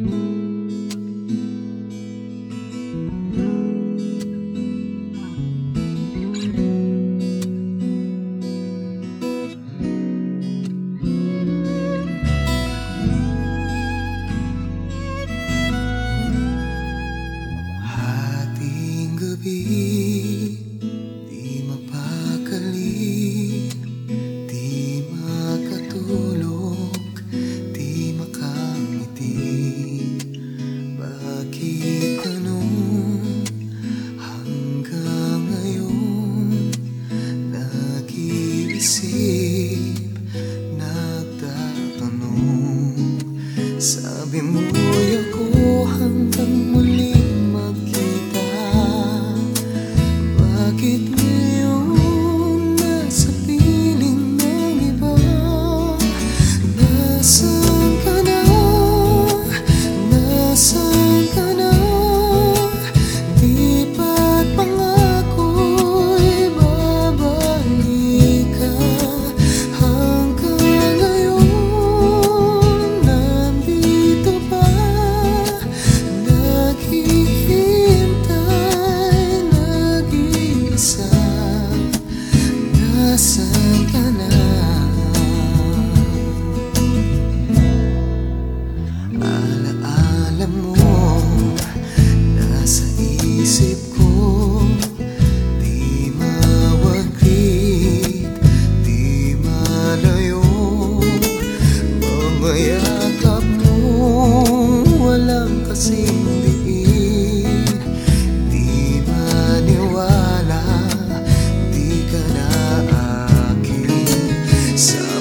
Mm-hmm. siguiendo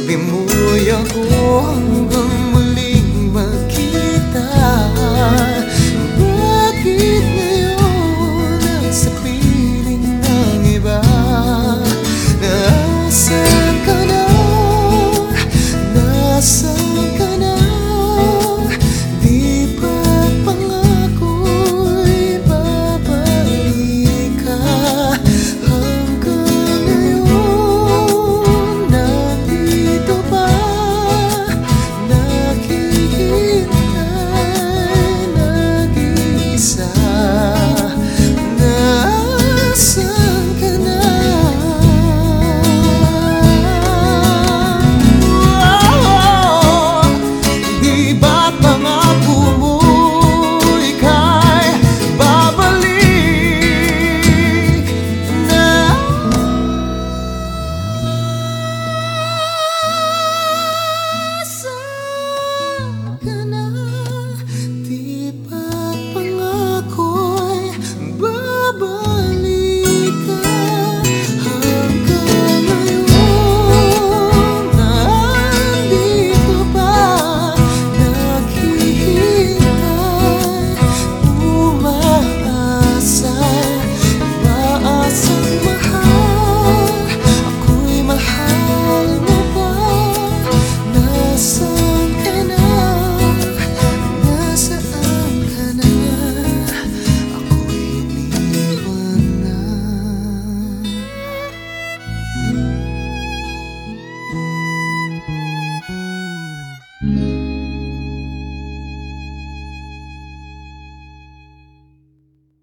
Sabi mo'y ako